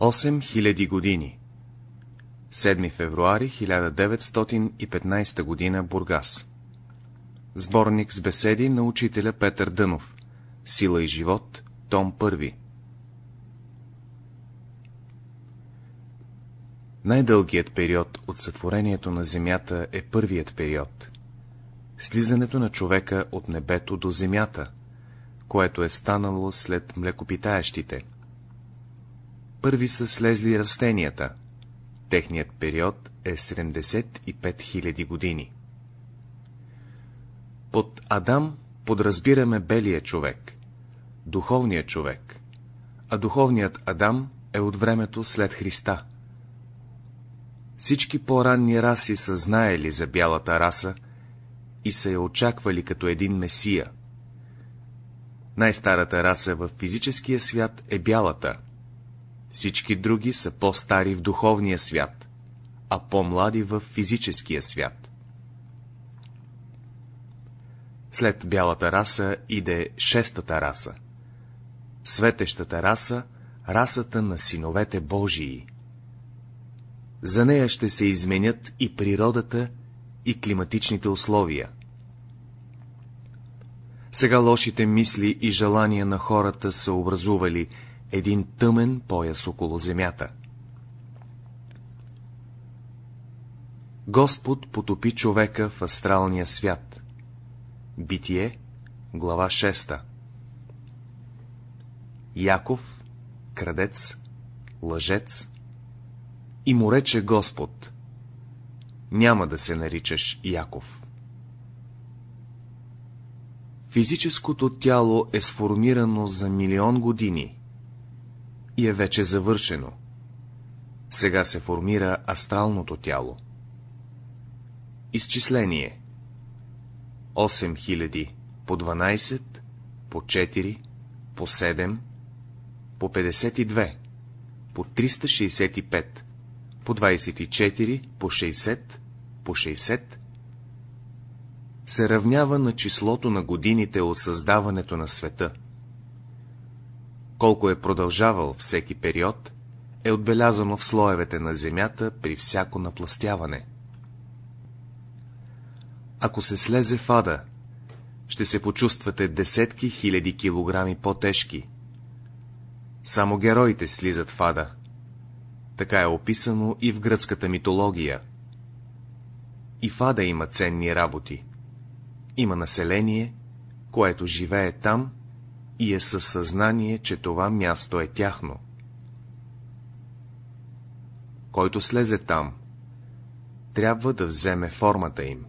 8000 години 7 февруари 1915 година Бургас Сборник с беседи на учителя Петър Дънов Сила и живот, том 1 Най-дългият период от сътворението на Земята е първият период. Слизането на човека от небето до земята, което е станало след млекопитаещите. Първи са слезли растенията. Техният период е 75 000 години. Под Адам подразбираме белия човек, духовният човек, а духовният Адам е от времето след Христа. Всички по-ранни раси са знаели за бялата раса и са я очаквали като един месия. Най-старата раса в физическия свят е бялата. Всички други са по-стари в духовния свят, а по-млади в физическия свят. След бялата раса иде шестата раса. Светещата раса, расата на синовете Божии. За нея ще се изменят и природата, и климатичните условия. Сега лошите мисли и желания на хората са образували един тъмен пояс около земята. Господ потопи човека в астралния свят. Битие, глава 6 Яков, крадец, лъжец, и му рече Господ, няма да се наричаш Яков. Физическото тяло е сформирано за милион години и е вече завършено. Сега се формира астралното тяло. Изчисление 8000 по 12, по 4, по 7, по 52, по 365, по 24, по 60, по 60, се равнява на числото на годините от създаването на света. Колко е продължавал всеки период, е отбелязано в слоевете на земята при всяко напластяване. Ако се слезе в ада, ще се почувствате десетки хиляди килограми по-тежки. Само героите слизат в ада. Така е описано и в гръцката митология. И в ада има ценни работи. Има население, което живее там и е със съзнание, че това място е тяхно. Който слезе там, трябва да вземе формата им.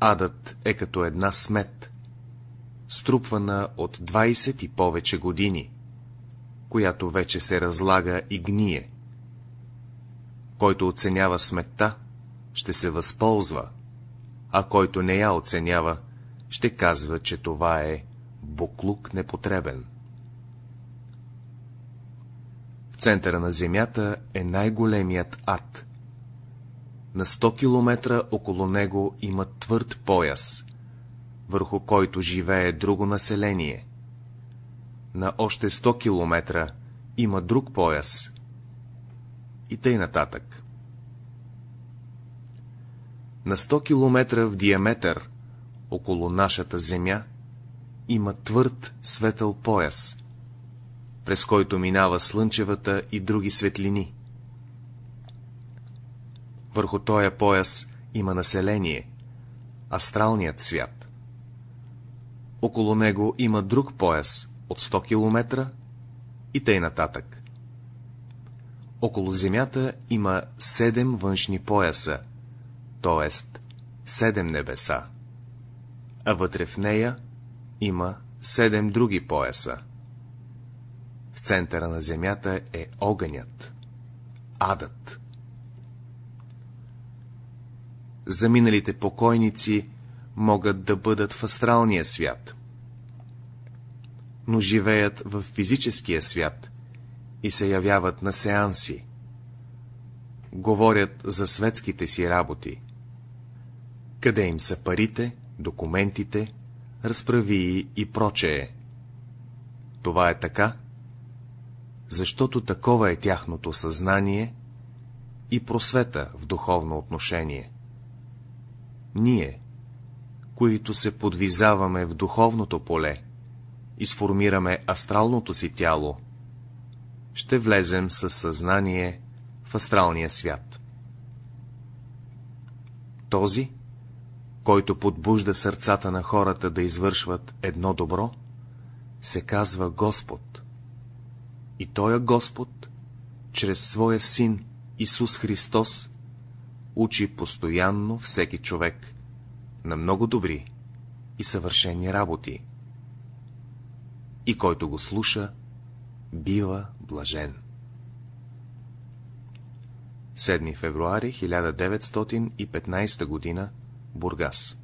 Адът е като една смет, струпвана от 20 и повече години, която вече се разлага и гние. Който оценява сметта, ще се възползва, а който не я оценява, ще казва, че това е буклук непотребен. В центъра на земята е най-големият ад. На 100 километра около него има твърд пояс, върху който живее друго население. На още 100 километра има друг пояс. И тъй нататък. На 100 километра в диаметър около нашата Земя има твърд светъл пояс, през който минава слънчевата и други светлини. Върху този пояс има население, астралният свят. Около него има друг пояс от 100 км и тъй нататък. Около Земята има седем външни пояса, т.е. седем небеса, а вътре в нея има седем други пояса. В центъра на Земята е огънят, адът. Заминалите покойници могат да бъдат в астралния свят, но живеят в физическия свят и се явяват на сеанси. Говорят за светските си работи. Къде им са парите, документите, разправии и прочее. Това е така, защото такова е тяхното съзнание и просвета в духовно отношение. Ние, които се подвизаваме в духовното поле и сформираме астралното си тяло, ще влезем със съзнание в астралния свят. Този, който подбужда сърцата на хората да извършват едно добро, се казва Господ. И Той е Господ, чрез Своя Син Исус Христос, учи постоянно всеки човек на много добри и съвършени работи. И който го слуша, бива блажен. 7 февруари 1915 г. Бургас